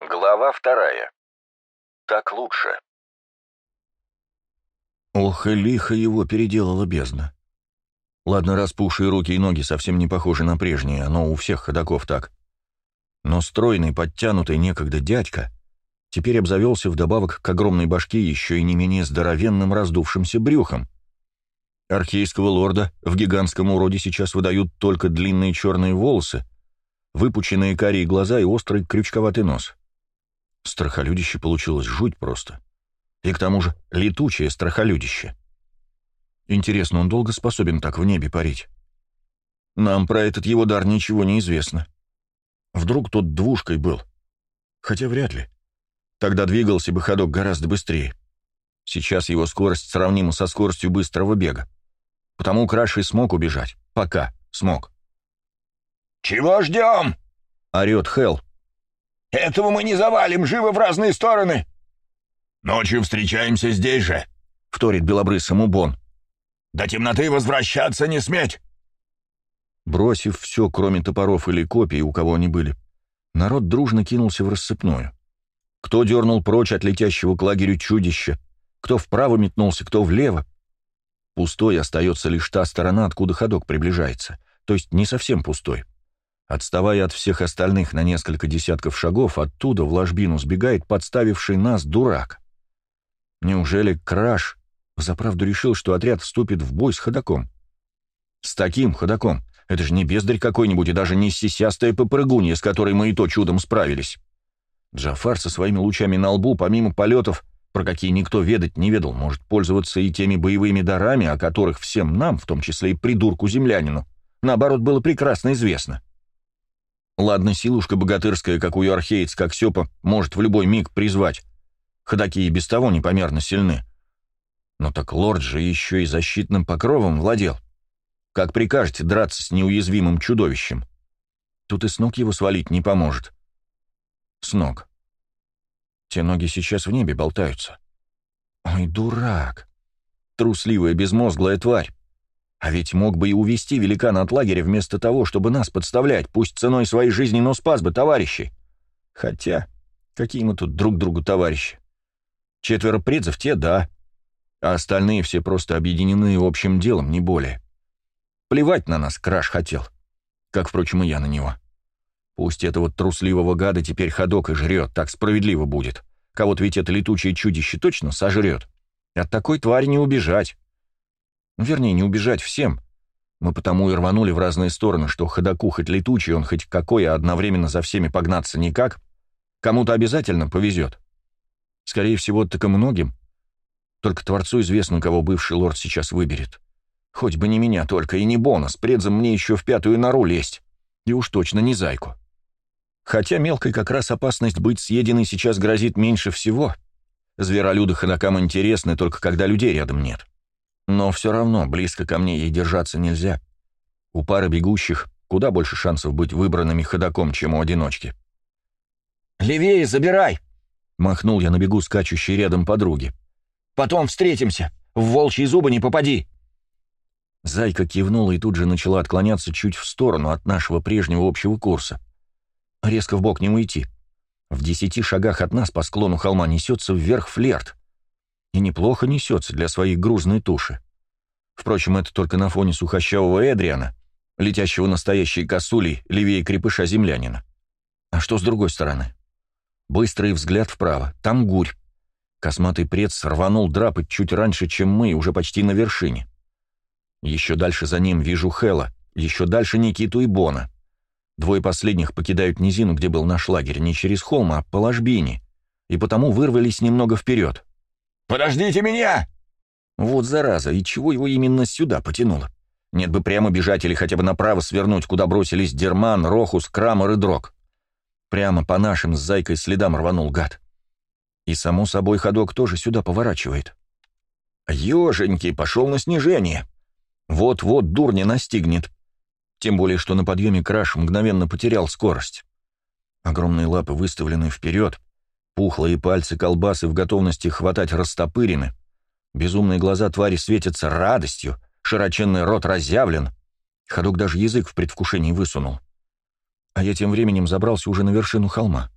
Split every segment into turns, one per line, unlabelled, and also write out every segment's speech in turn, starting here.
Глава вторая. Так лучше.
Ох, и лихо его переделала бездна. Ладно, распухшие руки и ноги совсем не похожи на прежние, но у всех ходаков так. Но стройный, подтянутый некогда дядька теперь обзавелся вдобавок к огромной башке еще и не менее здоровенным раздувшимся брюхом. Архейского лорда в гигантском уроде сейчас выдают только длинные черные волосы, выпученные карие глаза и острый крючковатый нос. Страхолюдище получилось жуть просто. И к тому же летучее страхолюдище. Интересно, он долго способен так в небе парить? Нам про этот его дар ничего не известно. Вдруг тот двушкой был? Хотя вряд ли. Тогда двигался бы ходок гораздо быстрее. Сейчас его скорость сравнима со скоростью быстрого бега. Потому Краши смог убежать. Пока смог.
«Чего ждем?»
— орет Хелл.
Этого мы не завалим, живо в разные стороны!» «Ночью встречаемся здесь же», — вторит белобрысому Бон. «До темноты возвращаться не сметь!»
Бросив все, кроме топоров или копий, у кого они были, народ дружно кинулся в рассыпную. Кто дернул прочь от летящего к лагерю чудища, кто вправо метнулся, кто влево. Пустой остается лишь та сторона, откуда ходок приближается, то есть не совсем пустой. Отставая от всех остальных на несколько десятков шагов, оттуда в ложбину сбегает подставивший нас дурак. Неужели Краш заправду решил, что отряд вступит в бой с ходаком? С таким ходаком. Это же не бездарь какой-нибудь и даже не сисястая попрыгунья, с которой мы и то чудом справились. Джафар со своими лучами на лбу, помимо полетов, про какие никто ведать не ведал, может пользоваться и теми боевыми дарами, о которых всем нам, в том числе и придурку-землянину, наоборот, было прекрасно известно. — Ладно, силушка богатырская, как у археец, как Сёпа, может в любой миг призвать. Ходаки и без того непомерно сильны. Но так лорд же еще и защитным покровом владел. Как прикажете драться с неуязвимым чудовищем? Тут и с ног его свалить не поможет. С ног. Те ноги сейчас в небе болтаются. Ой, дурак. Трусливая, безмозглая тварь. А ведь мог бы и увести великана от лагеря вместо того, чтобы нас подставлять, пусть ценой своей жизни, но спас бы товарищей. Хотя, какие мы тут друг другу товарищи? Четверо предзов те, да, а остальные все просто объединены общим делом, не более. Плевать на нас Краш хотел, как, впрочем, и я на него. Пусть этого трусливого гада теперь ходок и жрет, так справедливо будет. Кого-то ведь это летучее чудище точно сожрет. От такой твари не убежать. Вернее, не убежать всем. Мы потому и рванули в разные стороны, что ходаку хоть летучий, он хоть какой, а одновременно за всеми погнаться никак. Кому-то обязательно повезет. Скорее всего, так и многим. Только Творцу известно, кого бывший лорд сейчас выберет. Хоть бы не меня только, и не бонус, предзом мне еще в пятую нору лезть. И уж точно не зайку. Хотя мелкой как раз опасность быть съеденной сейчас грозит меньше всего. Зверолюды ходокам интересны, только когда людей рядом нет. Но все равно близко ко мне ей держаться нельзя. У пары бегущих куда больше шансов быть выбранными ходаком, чем у одиночки.
«Левее забирай!»
— махнул я на бегу скачущей рядом подруги.
«Потом встретимся! В волчьи зубы не попади!»
Зайка кивнула и тут же начала отклоняться чуть в сторону от нашего прежнего общего курса. Резко в бок не уйти. В десяти шагах от нас по склону холма несется вверх флерт. И неплохо несется для своей грузной туши. Впрочем, это только на фоне сухощавого Эдриана, летящего настоящей косулей левее крепыша землянина. А что с другой стороны? Быстрый взгляд вправо. Там гурь. Косматый прец рванул драпать чуть раньше, чем мы, уже почти на вершине. Еще дальше за ним вижу Хела, еще дальше Никиту и Бона. Двое последних покидают низину, где был наш лагерь, не через холм, а по ложбине, и потому вырвались немного вперед.
«Подождите меня!»
Вот зараза, и чего его именно сюда потянуло? Нет бы прямо бежать или хотя бы направо свернуть, куда бросились Дерман, Рохус, Крамер и Дрог. Прямо по нашим с Зайкой следам рванул гад. И, само собой, ходок тоже сюда поворачивает. Ёженьки, пошел на снижение. Вот-вот дурня настигнет. Тем более, что на подъеме краш мгновенно потерял скорость. Огромные лапы выставлены вперед, Пухлые пальцы колбасы в готовности хватать растопырены. Безумные глаза твари светятся радостью, широченный рот разъявлен. Ходок даже язык в предвкушении высунул. А я тем временем забрался уже на вершину холма.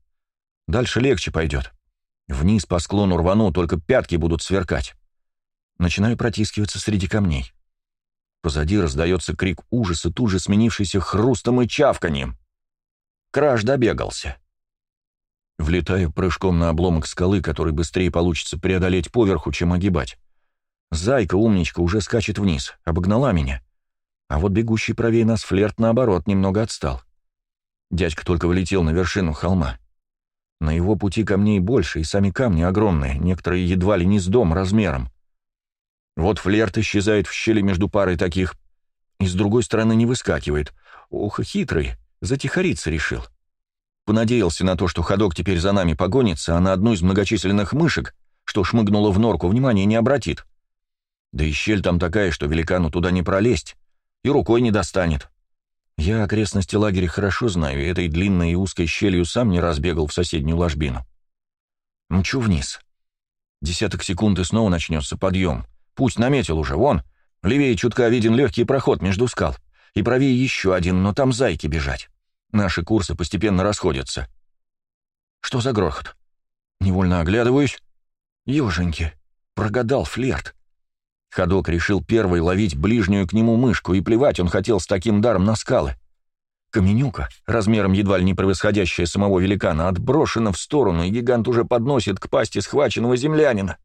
Дальше легче пойдет. Вниз по склону рвану, только пятки будут сверкать. Начинаю протискиваться среди камней. Позади раздается крик ужаса, тут же сменившийся хрустом и чавканием. Краж добегался. Влетаю прыжком на обломок скалы, который быстрее получится преодолеть поверху, чем огибать. Зайка, умничка, уже скачет вниз, обогнала меня. А вот бегущий правее нас флерт, наоборот, немного отстал. Дядька только влетел на вершину холма. На его пути камней больше, и сами камни огромные, некоторые едва ли не с дом размером. Вот флерт исчезает в щели между парой таких, и с другой стороны не выскакивает. Ох, хитрый, затихариться решил. Понадеялся на то, что ходок теперь за нами погонится, а на одну из многочисленных мышек, что шмыгнула в норку, внимания не обратит. Да и щель там такая, что великану туда не пролезть, и рукой не достанет. Я окрестности лагеря хорошо знаю, и этой длинной и узкой щелью сам не разбегал в соседнюю ложбину. Мчу вниз. Десяток секунд и снова начнется подъем. Пусть наметил уже, вон. Левее чутка виден легкий проход между скал. И правее еще один, но там зайки бежать. Наши курсы постепенно расходятся. Что за грохот? Невольно оглядываюсь. Ёженьки, прогадал флерт. Ходок решил первый ловить ближнюю к нему мышку, и плевать он хотел с таким даром на скалы. Каменюка, размером едва ли не превосходящая самого великана, отброшена в сторону, и гигант уже подносит к пасти схваченного землянина.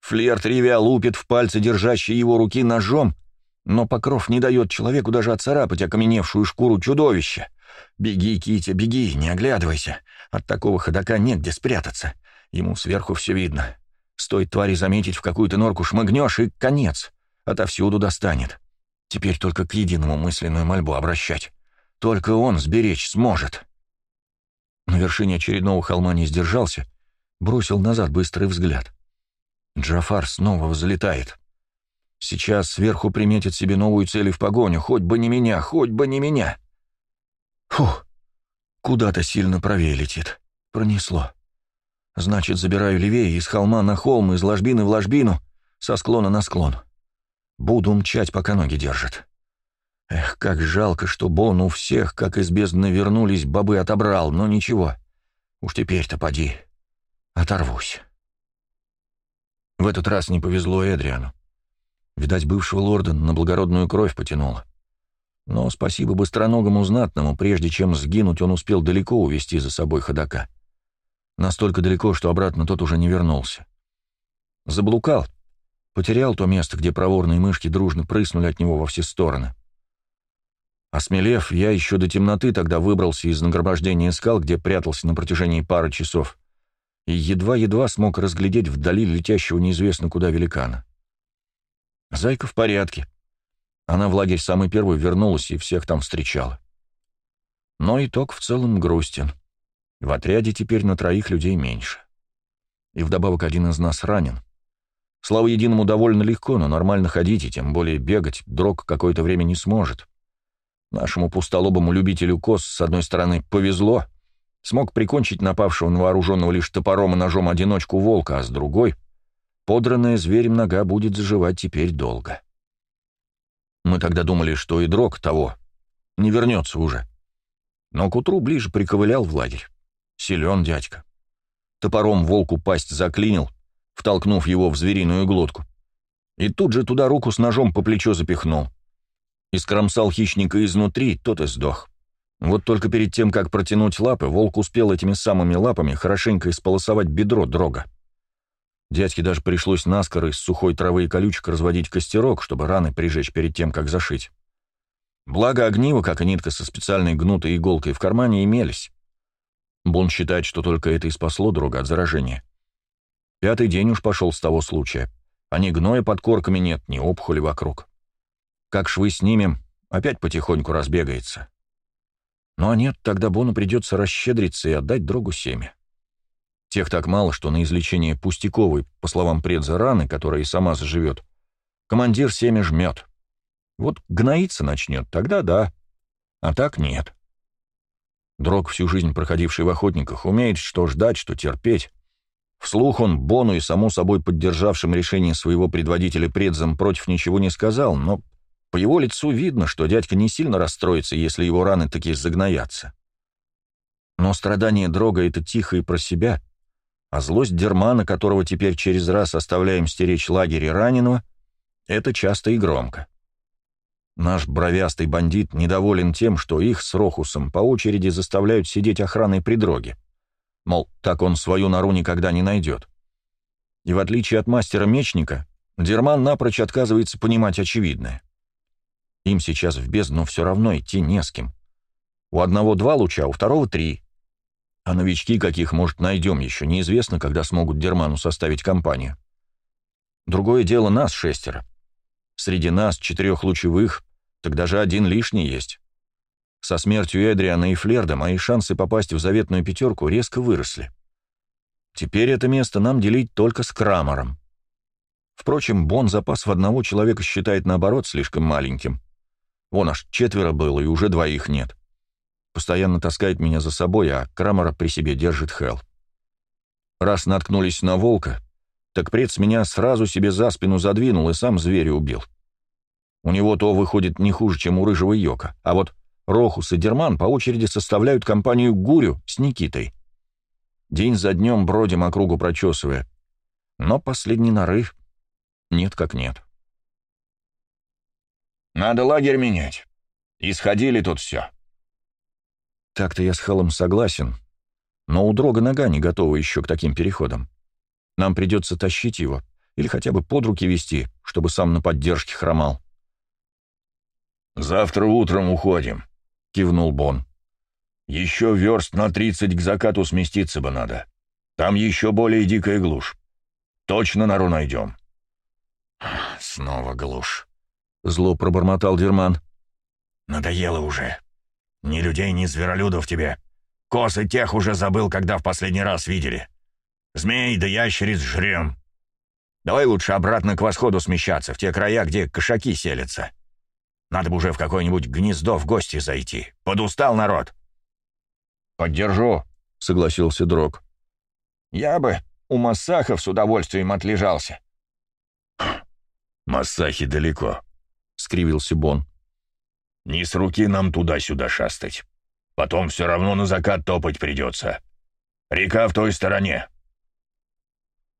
Флерт ревя лупит в пальцы держащей его руки ножом, но покров не дает человеку даже оцарапать окаменевшую шкуру чудовища. «Беги, Китя, беги, не оглядывайся. От такого ходока негде спрятаться. Ему сверху все видно. Стоит твари заметить, в какую-то норку шмыгнешь, и конец. Отовсюду достанет. Теперь только к единому мысленную мольбу обращать. Только он сберечь сможет». На вершине очередного холма не сдержался, бросил назад быстрый взгляд. Джафар снова взлетает. Сейчас сверху приметит себе новую цель в погоню. Хоть бы не меня, хоть бы не меня. Фух, куда-то сильно правее летит. Пронесло. Значит, забираю левее из холма на холм, из ложбины в ложбину, со склона на склон. Буду мчать, пока ноги держат. Эх, как жалко, что Бон у всех, как из бездны вернулись, бобы отобрал, но ничего. Уж теперь-то поди. Оторвусь. В этот раз не повезло Эдриану. Видать, бывшего лорда на благородную кровь потянуло. Но спасибо быстроногому знатному, прежде чем сгинуть, он успел далеко увести за собой ходока. Настолько далеко, что обратно тот уже не вернулся. Заблукал, потерял то место, где проворные мышки дружно прыснули от него во все стороны. Осмелев, я еще до темноты тогда выбрался из нагромождения скал, где прятался на протяжении пары часов, и едва-едва смог разглядеть вдали летящего неизвестно куда великана. Зайка в порядке. Она в лагерь самый первый вернулась и всех там встречала. Но итог в целом грустен. В отряде теперь на троих людей меньше. И вдобавок один из нас ранен. Слава единому довольно легко, но нормально ходить и тем более бегать дрог какое-то время не сможет. Нашему пустолобому любителю кос, с одной стороны, повезло — смог прикончить напавшего на вооруженного лишь топором и ножом одиночку волка, а с другой — подранная зверем нога будет заживать теперь долго. Мы тогда думали, что и дрог того не вернется уже. Но к утру ближе приковылял в лагерь. Силен дядька. Топором волку пасть заклинил, втолкнув его в звериную глотку. И тут же туда руку с ножом по плечо запихнул. Искромсал хищника изнутри, тот и сдох. Вот только перед тем, как протянуть лапы, волк успел этими самыми лапами хорошенько исполосовать бедро дрога. Дядьке даже пришлось наскоро из сухой травы и колючек разводить костерок, чтобы раны прижечь перед тем, как зашить. Благо огниво, как и нитка со специальной гнутой иголкой в кармане, имелись. Бон считает, что только это и спасло друга от заражения. Пятый день уж пошел с того случая. А ни гноя под корками нет, ни опухоли вокруг. Как швы снимем, опять потихоньку разбегается. Ну а нет, тогда Бону придется расщедриться и отдать другу семя. Тех так мало, что на излечение пустяковой, по словам предза, раны, которая и сама заживет, командир семя жмет. Вот гноиться начнет, тогда да, а так нет. Дрог, всю жизнь проходивший в охотниках, умеет что ждать, что терпеть. Вслух он Бону и, само собой, поддержавшим решение своего предводителя предзам против ничего не сказал, но по его лицу видно, что дядька не сильно расстроится, если его раны таки загноятся. Но страдание Дрога — это тихо и про себя, а злость Дермана, которого теперь через раз оставляем стеречь лагере раненого, это часто и громко. Наш бровястый бандит недоволен тем, что их с Рохусом по очереди заставляют сидеть охраной при дроге. Мол, так он свою нору никогда не найдет. И в отличие от мастера-мечника, Дерман напрочь отказывается понимать очевидное. Им сейчас в бездну все равно идти не с кем. У одного два луча, у второго три. А новички, каких, может, найдем еще, неизвестно, когда смогут Дерману составить компанию. Другое дело нас шестеро. Среди нас, четырех лучевых, так даже один лишний есть. Со смертью Эдриана и Флерда мои шансы попасть в заветную пятерку резко выросли. Теперь это место нам делить только с Крамором. Впрочем, Бон запас в одного человека считает, наоборот, слишком маленьким. Вон аж четверо было, и уже двоих нет. Постоянно таскает меня за собой, а Крамора при себе держит Хелл. Раз наткнулись на волка, так прец меня сразу себе за спину задвинул и сам зверя убил. — у него то выходит не хуже, чем у рыжего Йока. А вот Рохус и Дерман по очереди составляют компанию Гурю с Никитой. День за днем бродим округу прочесывая. Но последний нарыв нет как нет.
«Надо лагерь менять. Исходили тут все».
Так-то я с Халом согласен, но у Дрога нога не готова еще к таким переходам. Нам придется тащить его или хотя бы под руки вести, чтобы сам на поддержке хромал.
«Завтра утром уходим», — кивнул Бон. «Еще верст на тридцать к закату сместиться бы надо. Там еще более дикая глушь. Точно нору найдем».
«Снова глушь», — зло пробормотал Дерман.
«Надоело уже. Ни людей, ни зверолюдов тебе. Косы тех уже забыл, когда в последний раз видели. Змей да ящериц жрем. Давай лучше обратно к восходу смещаться, в те края, где кошаки селятся. Надо бы уже в какое-нибудь гнездо в гости зайти. Подустал народ».
«Поддержу», — согласился Дрог.
«Я бы у Массахов с удовольствием отлежался». «Массахи далеко», — скривился Бон. «Не с руки нам туда-сюда шастать. Потом все равно на закат топать придется. Река в той стороне».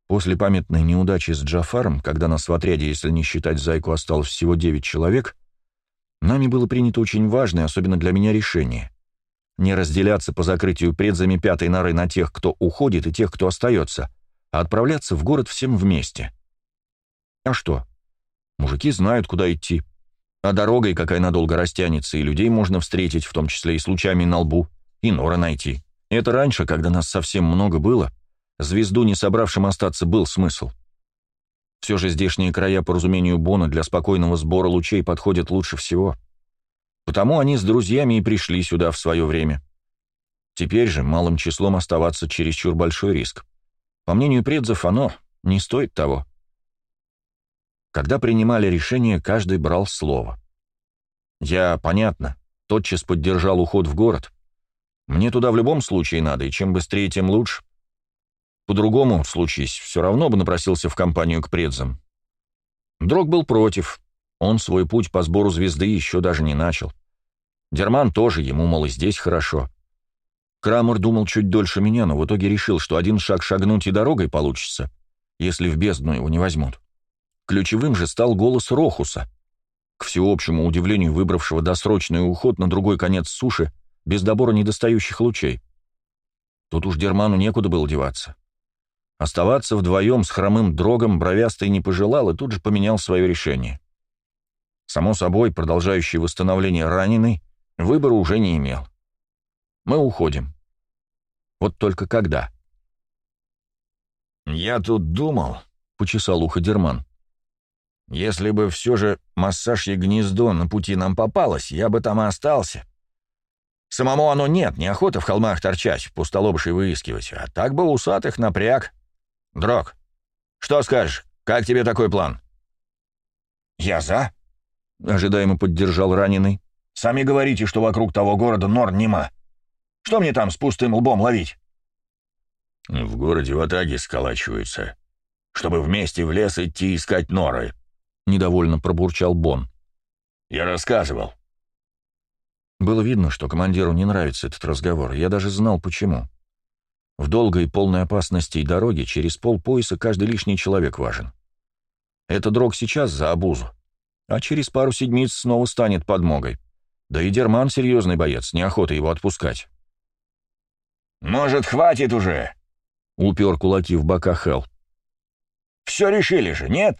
После памятной неудачи с Джафаром, когда нас в отряде, если не считать Зайку, осталось всего девять человек, Нами было принято очень важное, особенно для меня, решение. Не разделяться по закрытию предзами пятой норы на тех, кто уходит, и тех, кто остается, а отправляться в город всем вместе. А что? Мужики знают, куда идти. А дорогой, какая надолго растянется, и людей можно встретить, в том числе и с лучами на лбу, и нора найти. Это раньше, когда нас совсем много было, звезду не собравшим остаться был смысл. Все же здешние края, по разумению Бона, для спокойного сбора лучей подходят лучше всего. Потому они с друзьями и пришли сюда в свое время. Теперь же малым числом оставаться чересчур большой риск. По мнению предзов, оно не стоит того. Когда принимали решение, каждый брал слово. Я, понятно, тотчас поддержал уход в город. Мне туда в любом случае надо, и чем быстрее, тем лучше. По-другому, случись, все равно бы напросился в компанию к предзам. Дрог был против. Он свой путь по сбору звезды еще даже не начал. Дерман тоже, ему, мол, и здесь хорошо. Крамер думал чуть дольше меня, но в итоге решил, что один шаг шагнуть и дорогой получится, если в бездну его не возьмут. Ключевым же стал голос Рохуса, к всеобщему удивлению выбравшего досрочный уход на другой конец суши без добора недостающих лучей. Тут уж Дерману некуда было деваться. Оставаться вдвоем с хромым дрогом бровястый не пожелал и тут же поменял свое решение. Само собой, продолжающий восстановление раненый выбора уже не имел. Мы уходим. Вот только когда?
«Я тут думал», —
почесал ухо Дерман.
«Если бы все же массажье гнездо на пути нам попалось, я бы там и остался. Самому оно нет, неохота в холмах торчать, пустолобышей выискивать, а так бы усатых напряг». «Дрог, что скажешь? Как тебе такой план?» «Я за», — ожидаемо поддержал раненый. «Сами говорите, что вокруг того города нор нема. Что мне там с пустым лбом ловить?» «В городе в Атаге сколачиваются, чтобы вместе в лес идти искать норы», — недовольно пробурчал Бон. «Я рассказывал.
Было видно, что командиру не нравится этот разговор, я даже знал почему. В долгой и полной опасности дороге через полпояса каждый лишний человек важен. Это дрог сейчас за обузу, а через пару седмиц снова станет подмогой. Да и Дерман серьезный боец, неохота его отпускать.
«Может, хватит уже?» — упер кулаки в бока Хелл. «Все решили же, нет?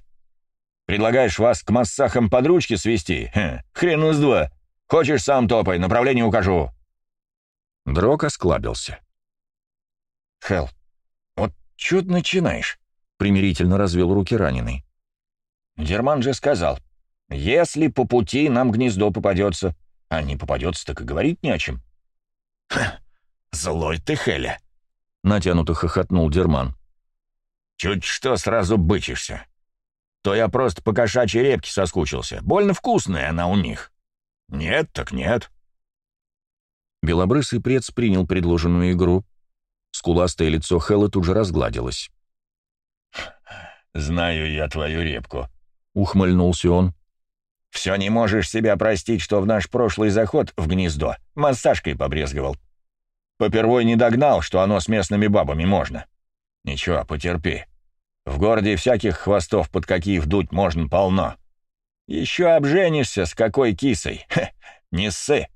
Предлагаешь вас к массахам под ручки свести? Хм, хрен из два. Хочешь, сам топай, направление укажу».
Дрог осклабился.
«Хелл, вот чё ты начинаешь?» — примирительно развел руки раненый. «Дерман же сказал, если по пути нам гнездо попадется, а не попадется, так и говорить не о чем». «Ха, злой ты, Хеля!» — натянуто хохотнул Дерман. «Чуть что сразу бычишься. То я просто по кошачьей репке соскучился. Больно вкусная она у них. Нет, так нет».
Белобрысый прец принял предложенную игру, Скуластое лицо Хэлла тут же разгладилось.
«Знаю я твою репку», —
ухмыльнулся он.
«Все не можешь себя простить, что в наш прошлый заход в гнездо массажкой побрезговал. Попервой не догнал, что оно с местными бабами можно. Ничего, потерпи. В городе всяких хвостов под какие вдуть можно полно. Еще обженишься с какой кисой. Хе, не ссы».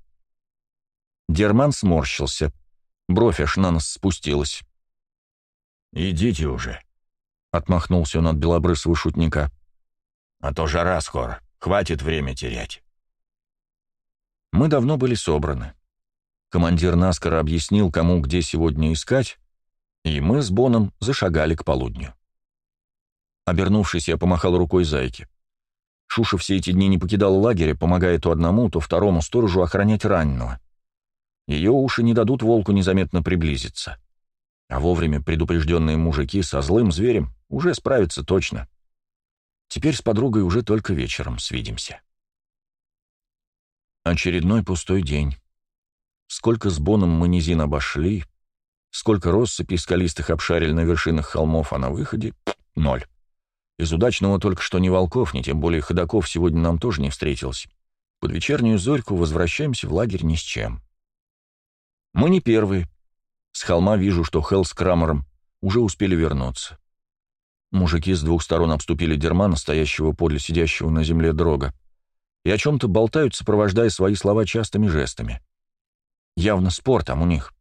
Дерман сморщился. Бровь аж на нос спустилась.
«Идите уже», —
отмахнулся он от белобрысого шутника.
«А то жара скоро. Хватит время терять».
Мы давно были собраны. Командир наскоро объяснил, кому где сегодня искать, и мы с Боном зашагали к полудню. Обернувшись, я помахал рукой зайке. Шуша все эти дни не покидал лагеря, помогая то одному, то второму сторожу охранять раненого. Ее уши не дадут волку незаметно приблизиться. А вовремя предупрежденные мужики со злым зверем уже справятся точно. Теперь с подругой уже только вечером свидимся. Очередной пустой день. Сколько с Боном мы низин обошли, сколько россыпей скалистых обшарили на вершинах холмов, а на выходе — ноль. Из удачного только что ни волков, ни тем более ходаков сегодня нам тоже не встретилось. Под вечернюю зорьку возвращаемся в лагерь ни с чем. Мы не первые. С холма вижу, что Хелл с Крамером уже успели вернуться. Мужики с двух сторон обступили дермана, стоящего подле сидящего на земле дрога, и о чем-то болтают, сопровождая свои слова частыми жестами. Явно спор там у них.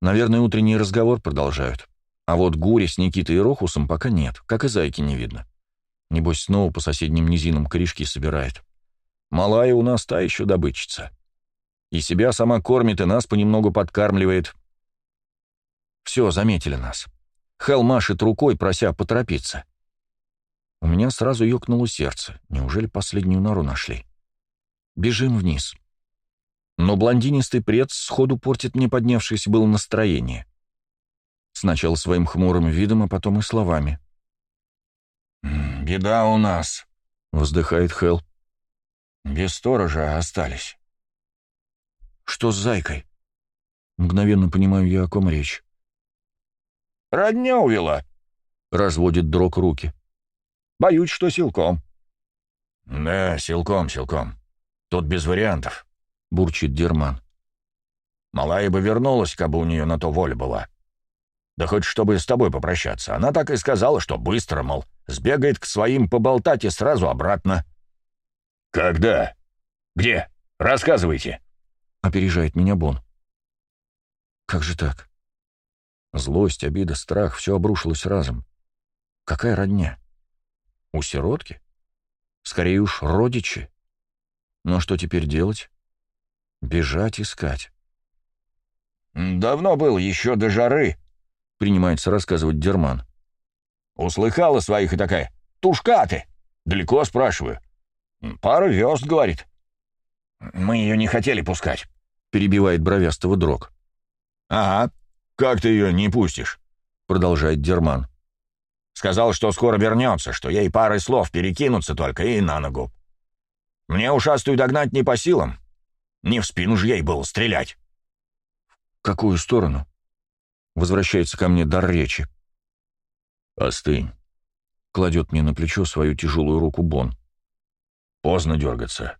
Наверное, утренний разговор продолжают. А вот Гури с Никитой и Рохусом пока нет, как и зайки не видно. Небось, снова по соседним низинам корешки собирает. Малая у нас та еще добытчица. И себя сама кормит, и нас понемногу подкармливает. Все, заметили нас. Хел машет рукой, прося поторопиться. У меня сразу ёкнуло сердце. Неужели последнюю нору нашли? Бежим вниз. Но блондинистый пред сходу портит мне поднявшееся было настроение. Сначала своим хмурым видом, а потом и словами.
«Беда у нас», — вздыхает Хел. «Без сторожа остались».
Что с зайкой? Мгновенно понимаю я, о ком речь.
Родня увела. Разводит дрог руки. Боюсь, что силком. Да, силком, силком. Тут без вариантов. Бурчит Дерман. Малая бы вернулась, как бы у нее на то воля была. Да хоть чтобы с тобой попрощаться. Она так и сказала, что быстро, мол, сбегает к своим поболтать и сразу обратно. «Когда? Где? Рассказывайте!»
— опережает меня Бон. «Как же так?» Злость, обида, страх — все обрушилось разом. Какая родня? У сиротки? Скорее уж, родичи. Но что теперь делать? Бежать, искать.
«Давно был, еще до жары», — принимается рассказывать Дерман. «Услыхала своих и такая. Тушка ты! Далеко, спрашиваю. Пара верст, говорит. «Мы ее не хотели пускать», — перебивает бровястого дрог. «Ага, как ты ее не пустишь?» — продолжает Дерман. «Сказал, что скоро вернется, что ей парой слов перекинуться только и на ногу. Мне ушастую догнать не по силам. Не в спину же ей было стрелять».
«В какую сторону?» — возвращается ко мне дар речи.
«Остынь», —
кладет мне на плечо свою тяжелую руку Бон.
«Поздно дергаться.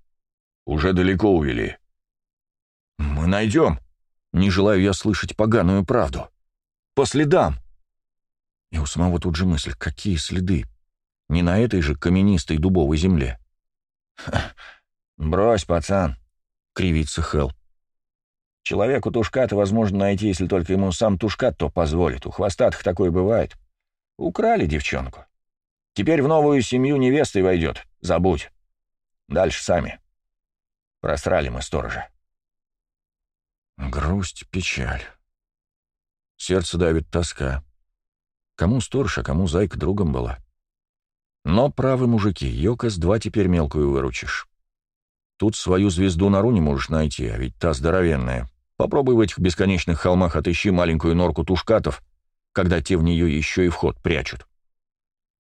Уже далеко увели.
«Мы найдем!» Не желаю я слышать поганую правду. «По следам!» И у самого тут же мысль, какие следы? Не на этой же каменистой дубовой земле.
«Брось, пацан!» — кривится Хелл. «Человеку тушката возможно найти, если только ему сам тушкат то позволит. У хвостатых такое бывает. Украли девчонку. Теперь в новую семью невестой войдет. Забудь. Дальше сами. Просрали мы сторожа».
Грусть, печаль. Сердце давит тоска. Кому сторож, а кому зайка другом была. Но правы мужики, Йокос-2 теперь мелкую выручишь. Тут свою звезду нору не можешь найти, а ведь та здоровенная. Попробуй в этих бесконечных холмах отыщи маленькую норку тушкатов, когда те в нее еще и вход прячут.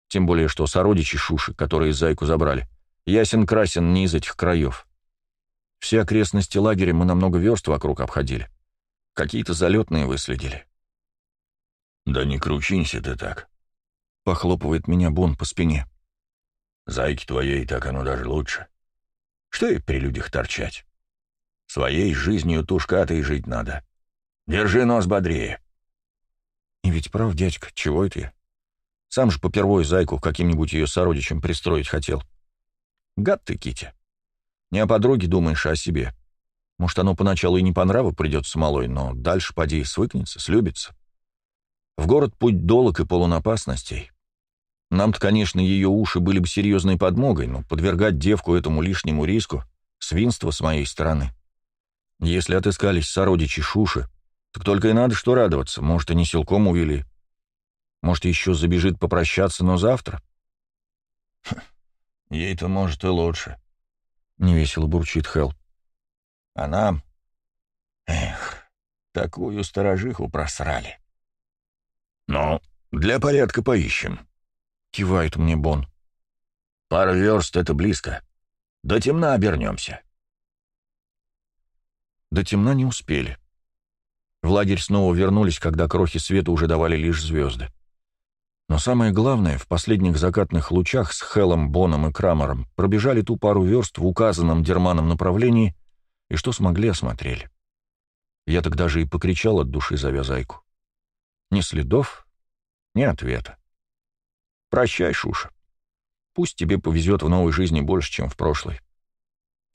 Тем более, что сородичи Шуши, которые зайку забрали, ясен-красен не из этих краев. Все окрестности лагеря мы на много верст вокруг обходили. Какие-то залетные выследили.
«Да не кручинься ты так», —
похлопывает меня Бон по спине.
«Зайки твоей так оно даже лучше. Что и при людях торчать? Своей жизнью тушкатой жить надо. Держи нос бодрее».
И ведь прав, дядька, чего это я? Сам же попервой зайку каким-нибудь ее сородичем пристроить хотел. Гад ты, Кити. Не о подруге думаешь, а о себе. Может, оно поначалу и не по нраву придется малой, но дальше поди свыкнется, слюбится. В город путь долог и полон опасностей. Нам-то, конечно, ее уши были бы серьезной подмогой, но подвергать девку этому лишнему риску — свинство с моей стороны. Если отыскались сородичи Шуши, так только и надо что радоваться, может, и не силком увели. Может, еще забежит попрощаться, но завтра?
Ей-то, может, и лучше.
— невесело бурчит Хелл.
«А нам? Эх, такую сторожиху просрали».
«Ну, для порядка поищем», —
кивает мне Бон.
«Пара верст — это близко. До темна обернемся».
До темна не успели. В лагерь снова вернулись, когда крохи света уже давали лишь звезды. Но самое главное, в последних закатных лучах с Хелом, Боном и Крамером пробежали ту пару верст в указанном Дерманом направлении и что смогли осмотрели. Я тогда же и покричал от души, зовя зайку. Ни следов, ни ответа. Прощай, Шуша. Пусть тебе повезет в новой жизни больше, чем в прошлой.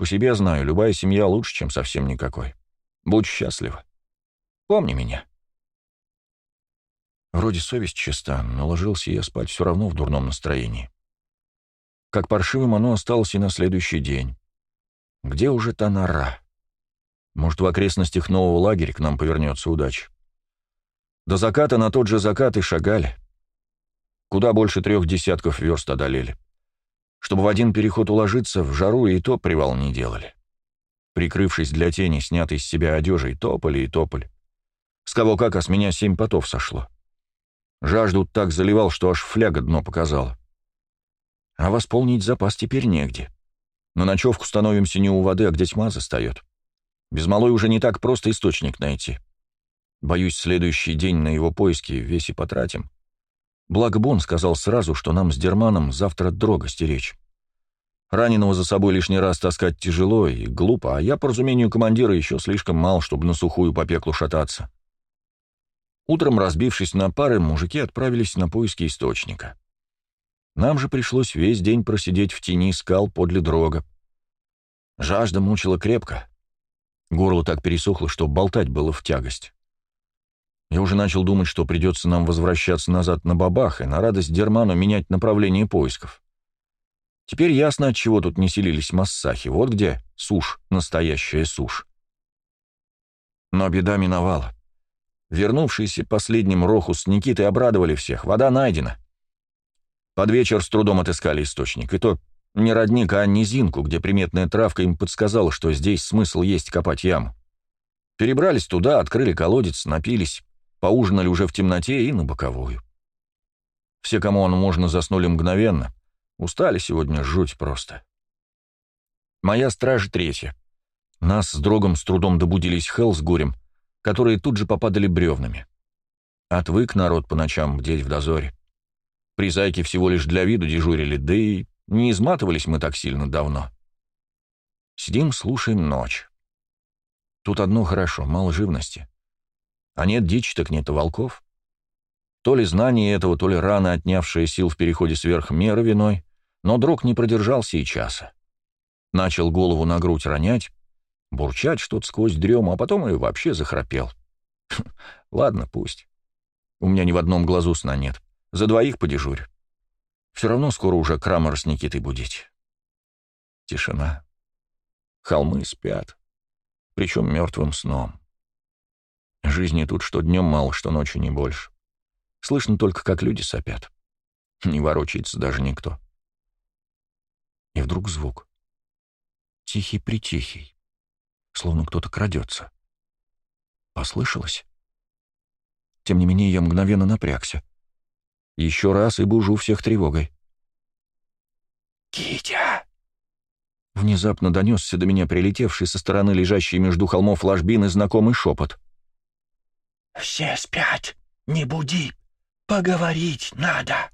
По себе знаю, любая семья лучше, чем совсем никакой. Будь счастлива. Помни меня. Вроде совесть чиста, но ложился я спать все равно в дурном настроении. Как паршивым оно осталось и на следующий день. Где уже та нора? Может, в окрестностях нового лагеря к нам повернется удача. До заката на тот же закат и шагали. Куда больше трех десятков верст одолели. Чтобы в один переход уложиться, в жару и то привал не делали. Прикрывшись для тени, снятой с себя одежей, топали и топали. С кого как, а с меня семь потов сошло. Жажду так заливал, что аж фляга дно показала. А восполнить запас теперь негде. На ночевку становимся не у воды, а где тьма застает. Без малой уже не так просто источник найти. Боюсь, следующий день на его поиски весь и потратим. Благо сказал сразу, что нам с Дерманом завтра дрога стеречь. Раненого за собой лишний раз таскать тяжело и глупо, а я, по разумению командира, еще слишком мал, чтобы на сухую по пеклу шататься. Утром, разбившись на пары, мужики отправились на поиски источника. Нам же пришлось весь день просидеть в тени скал подле дрога. Жажда мучила крепко. Горло так пересохло, что болтать было в тягость. Я уже начал думать, что придется нам возвращаться назад на бабах и на радость Дерману менять направление поисков. Теперь ясно, от чего тут не селились массахи. Вот где сушь, настоящая сушь. Но беда миновала. Вернувшиеся последним Роху с Никитой обрадовали всех. Вода найдена. Под вечер с трудом отыскали источник. И то не родник, а низинку, где приметная травка им подсказала, что здесь смысл есть копать яму. Перебрались туда, открыли колодец, напились, поужинали уже в темноте и на боковую. Все, кому оно можно, заснули мгновенно. Устали сегодня жуть просто. Моя стража третья. Нас с Дрогом с трудом добудились Хелл с Гурем, которые тут же попадали бревнами. Отвык народ по ночам бдеть в дозоре. Призайки всего лишь для виду дежурили, да и не изматывались мы так сильно давно. Сидим, слушаем ночь. Тут одно хорошо, мало живности. А нет дичи, так нет и волков. То ли знание этого, то ли рано отнявшая сил в переходе сверх меры виной, но друг не продержался и часа. Начал голову на грудь ронять, бурчать что-то сквозь дрему, а потом и вообще захрапел. Ладно, пусть. У меня ни в одном глазу сна нет. За двоих подежурю. Все равно скоро уже Крамер с Никитой будить. Тишина. Холмы спят. Причем мертвым сном. Жизни тут что днем мало, что ночью не больше. Слышно только, как люди сопят. Не ворочается даже никто. И вдруг звук. Тихий-притихий. Словно кто-то крадется. Послышалось? Тем не менее, я мгновенно напрягся. Еще раз и бужу всех тревогой.
«Китя!»
Внезапно донесся до меня прилетевший со стороны лежащей между холмов ложбины знакомый шепот.
«Все спят, не буди, поговорить надо!»